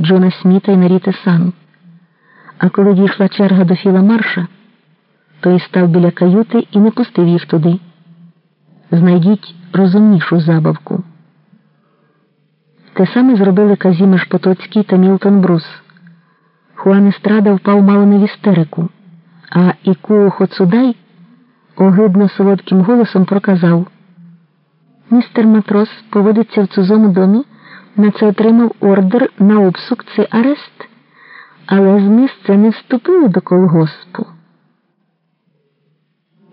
Джона Сміта і Наріти Сан. А коли дійшла черга до Філа Марша, той став біля каюти і не пустив їх туди. Знайдіть розумнішу забавку. Те саме зробили Казімеш Потоцький та Мілтон Брус. Хуан Естрада впав мало не в істерику, а Ікуо Хоцудай огидно солодким голосом проказав Містер матрос поводиться в цузому домі, на це отримав ордер на обсук це арест, але з місця не вступили до колгоспу.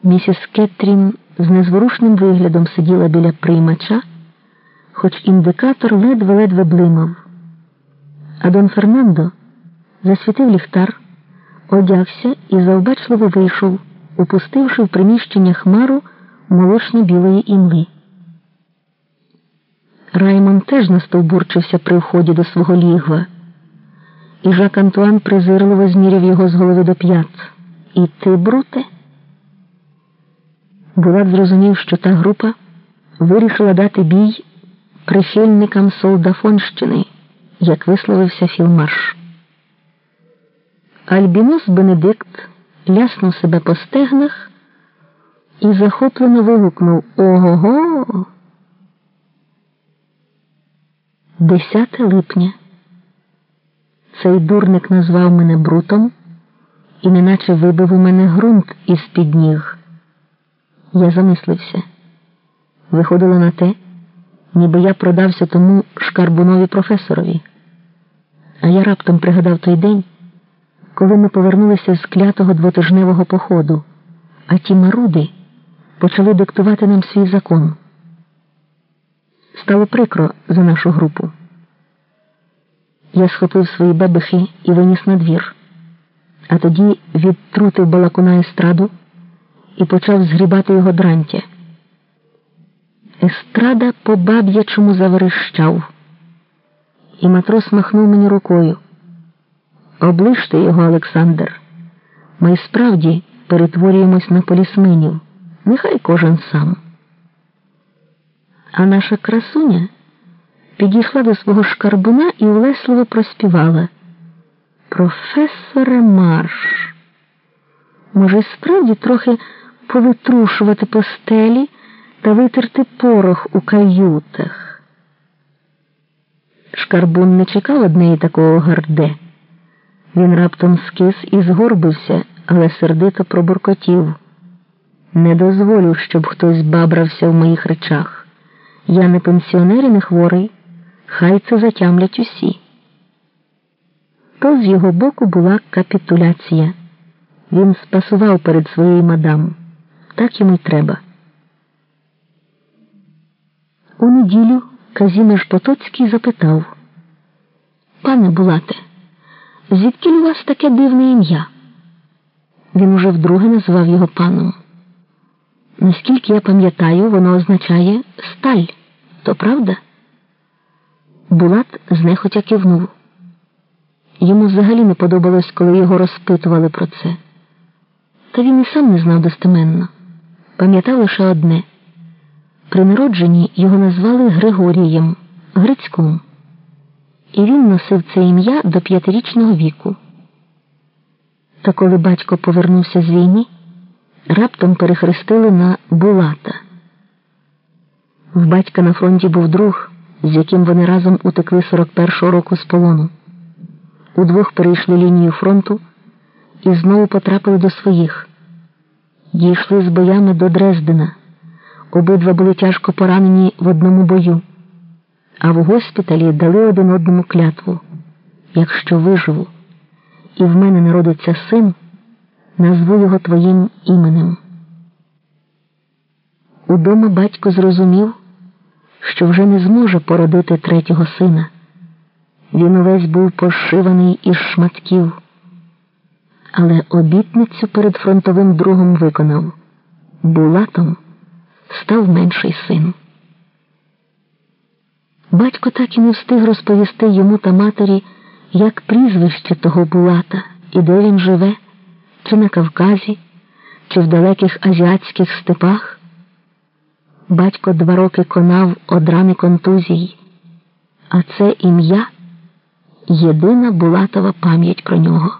Місіс Кетрін з незворушним виглядом сиділа біля приймача, хоч індикатор ледве-ледве блимав. А Дон Фернандо засвітив ліхтар, одягся і завбачливо вийшов, упустивши в приміщення хмару молочно-білої імли. Раймон теж настовбурчився при вході до свого лігва, і Жак Антуан презирливо зміряв його з голови до п'ят. І ти, Бруте? Булат зрозумів, що та група вирішила дати бій прихильникам солдафонщини, як висловився Філмарш. Альбінос Бенедикт ляснув себе по стегнах і захоплено вигукнув Ого. 10 липня. Цей дурник назвав мене брутом і неначе вибив у мене ґрунт із під ніг. Я замислився. Виходило на те, ніби я продався тому шкарбунові професорові. А я раптом пригадав той день, коли ми повернулися з клятого двотижневого походу, а ті маруди почали диктувати нам свій закон. Стало прикро за нашу групу. Я схопив свої бебехи і виніс на двір, а тоді відтрутив балакуна естраду і почав згрібати його дрантя. Естрада по баб'ячому заверещав, і матрос махнув мені рукою. Оближте його, Олександр. Ми справді перетворюємось на полісменів. Нехай кожен сам. А наша красуня підійшла до свого шкарбуна і улесливо проспівала. Професоре Марш. Може, справді трохи повитрушувати постелі та витерти порох у каютах. Шкарбун не чекав однеї такого гарде. Він раптом скис і згорбився, але сердито пробуркотів. Не дозволю, щоб хтось бабрався в моїх речах. Я не пенсіонер і не хворий, хай це затямлять усі. То з його боку була капітуляція. Він спасував перед своєю мадам. Так йому й треба. У неділю Казімеш Потоцький запитав Пане Булате, звідки у вас таке дивне ім'я? Він уже вдруге назвав його паном. Наскільки я пам'ятаю, воно означає сталь. То правда? Булат знехотя кивнув. Йому взагалі не подобалось, коли його розпитували про це. Та він і сам не знав достеменно. Пам'ятав лише одне при народженні його назвали Григорієм Грицьком, і він носив це ім'я до п'ятирічного віку. Та коли батько повернувся з війни, раптом перехрестили на Булата. В батька на фронті був друг, з яким вони разом утекли 41-го року з полону. Удвох перейшли лінію фронту і знову потрапили до своїх. Дійшли з боями до Дрездена. Обидва були тяжко поранені в одному бою, а в госпіталі дали один одному клятву. Якщо виживу, і в мене народиться син, назву його твоїм іменем. Удома батько зрозумів, що вже не зможе породити третього сина. Він увесь був пошиваний із шматків, але обітницю перед фронтовим другом виконав булатом став менший син. Батько так і не встиг розповісти йому та матері, як прізвище того Булата і де він живе, чи на Кавказі, чи в далеких азіатських степах. Батько два роки конав од рани контузій, а це ім'я єдина Булатова пам'ять про нього.